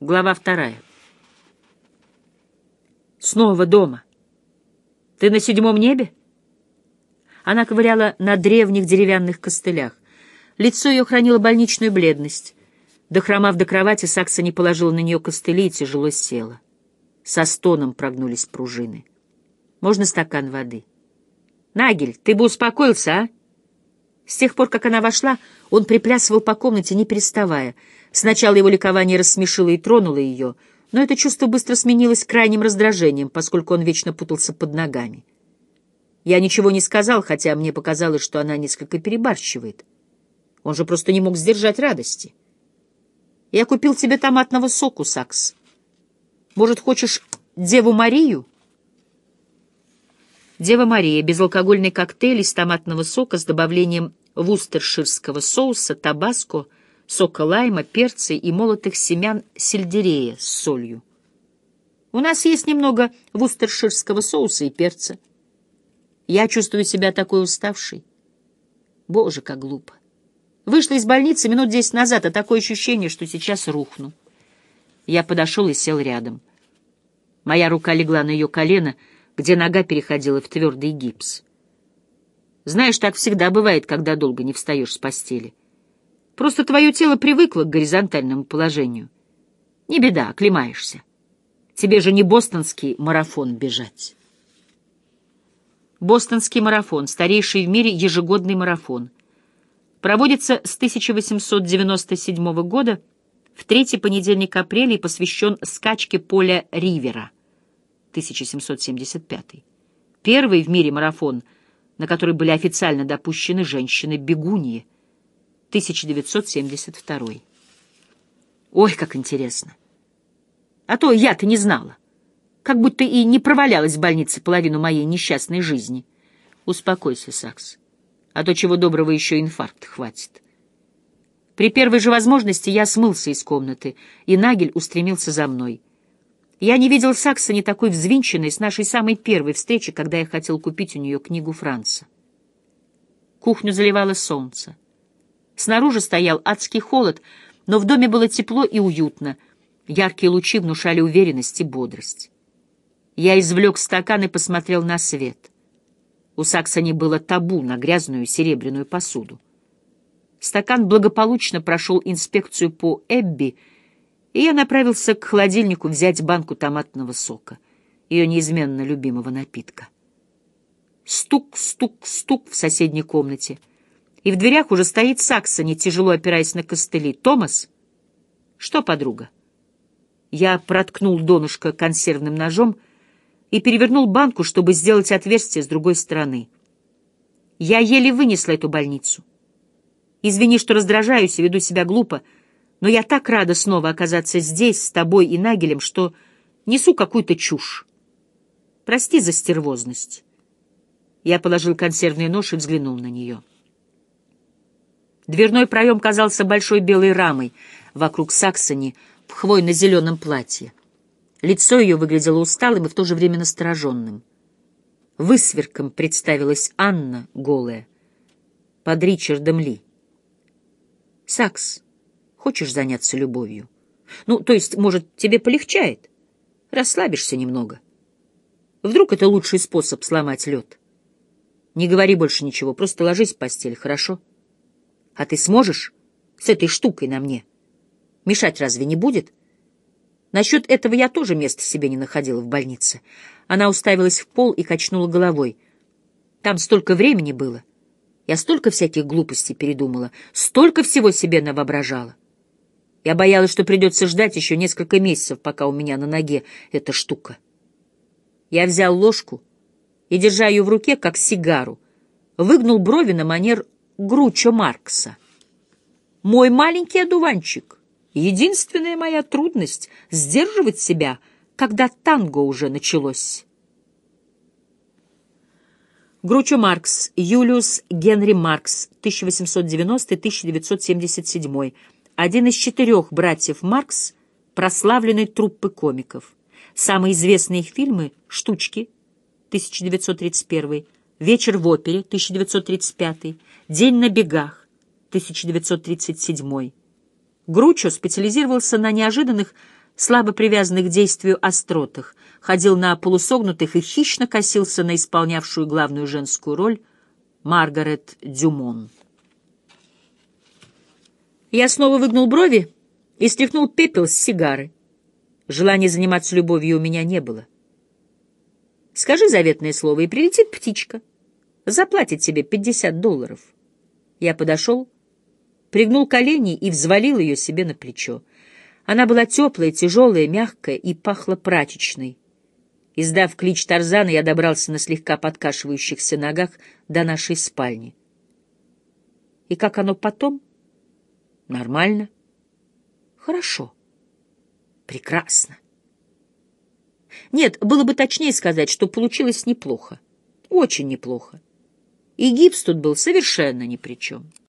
Глава вторая. Снова дома. Ты на седьмом небе? Она ковыряла на древних деревянных костылях. Лицо ее хранило больничную бледность. Дохромав до кровати, Сакса не положила на нее костыли и тяжело села. Со стоном прогнулись пружины. «Можно стакан воды?» «Нагель, ты бы успокоился, а?» С тех пор, как она вошла, он приплясывал по комнате, не переставая — Сначала его ликование рассмешило и тронуло ее, но это чувство быстро сменилось крайним раздражением, поскольку он вечно путался под ногами. Я ничего не сказал, хотя мне показалось, что она несколько перебарщивает. Он же просто не мог сдержать радости. Я купил тебе томатного соку, Сакс. Может, хочешь Деву Марию? Дева Мария — безалкогольный коктейль из томатного сока с добавлением вустерширского соуса, табаско — сока лайма, перца и молотых семян сельдерея с солью. У нас есть немного вустерширского соуса и перца. Я чувствую себя такой уставшей. Боже, как глупо. Вышла из больницы минут десять назад, а такое ощущение, что сейчас рухну. Я подошел и сел рядом. Моя рука легла на ее колено, где нога переходила в твердый гипс. Знаешь, так всегда бывает, когда долго не встаешь с постели. Просто твое тело привыкло к горизонтальному положению. Не беда, оклемаешься. Тебе же не бостонский марафон бежать. Бостонский марафон — старейший в мире ежегодный марафон. Проводится с 1897 года в третий понедельник апреля и посвящен скачке поля Ривера 1775. Первый в мире марафон, на который были официально допущены женщины-бегуньи — 1972. Ой, как интересно. А то я-то не знала. Как будто и не провалялась в больнице половину моей несчастной жизни. Успокойся, Сакс. А то чего доброго еще инфаркт хватит. При первой же возможности я смылся из комнаты, и Нагель устремился за мной. Я не видел Сакса не такой взвинченной с нашей самой первой встречи, когда я хотел купить у нее книгу Франца. Кухню заливало солнце. Снаружи стоял адский холод, но в доме было тепло и уютно. Яркие лучи внушали уверенность и бодрость. Я извлек стакан и посмотрел на свет. У Саксони было табу на грязную серебряную посуду. Стакан благополучно прошел инспекцию по Эбби, и я направился к холодильнику взять банку томатного сока, ее неизменно любимого напитка. Стук, стук, стук в соседней комнате — и в дверях уже стоит Саксони, тяжело опираясь на костыли. «Томас?» «Что, подруга?» Я проткнул донышко консервным ножом и перевернул банку, чтобы сделать отверстие с другой стороны. Я еле вынесла эту больницу. Извини, что раздражаюсь и веду себя глупо, но я так рада снова оказаться здесь, с тобой и Нагелем, что несу какую-то чушь. Прости за стервозность. Я положил консервный нож и взглянул на нее. Дверной проем казался большой белой рамой вокруг Саксони в хвойно-зеленом платье. Лицо ее выглядело усталым и в то же время настороженным. Высверком представилась Анна, голая, под Ричардом Ли. «Сакс, хочешь заняться любовью? Ну, то есть, может, тебе полегчает? Расслабишься немного. Вдруг это лучший способ сломать лед? Не говори больше ничего, просто ложись в постель, хорошо?» А ты сможешь с этой штукой на мне? Мешать разве не будет? Насчет этого я тоже места себе не находила в больнице. Она уставилась в пол и качнула головой. Там столько времени было. Я столько всяких глупостей передумала, столько всего себе навоображала. Я боялась, что придется ждать еще несколько месяцев, пока у меня на ноге эта штука. Я взял ложку и, держа ее в руке, как сигару, выгнул брови на манер Гручо Маркса. Мой маленький одуванчик. Единственная моя трудность — сдерживать себя, когда танго уже началось. Гручо Маркс, Юлиус Генри Маркс, 1890-1977, один из четырех братьев Маркс, прославленной труппы комиков. Самые известные их фильмы «Штучки», 1931, «Вечер в опере» 1935, «День на бегах» 1937. Гручо специализировался на неожиданных слабо привязанный к действию остротах, ходил на полусогнутых и хищно косился на исполнявшую главную женскую роль Маргарет Дюмон. Я снова выгнул брови и стряхнул пепел с сигары. Желания заниматься любовью у меня не было. Скажи заветное слово, и прилетит птичка. Заплатит тебе пятьдесят долларов. Я подошел, пригнул колени и взвалил ее себе на плечо. Она была теплая, тяжелая, мягкая и пахла прачечной. Издав клич Тарзана, я добрался на слегка подкашивающихся ногах до нашей спальни. И как оно потом? Нормально. Хорошо. Прекрасно. Нет, было бы точнее сказать, что получилось неплохо. Очень неплохо. И гипс тут был совершенно ни при чем.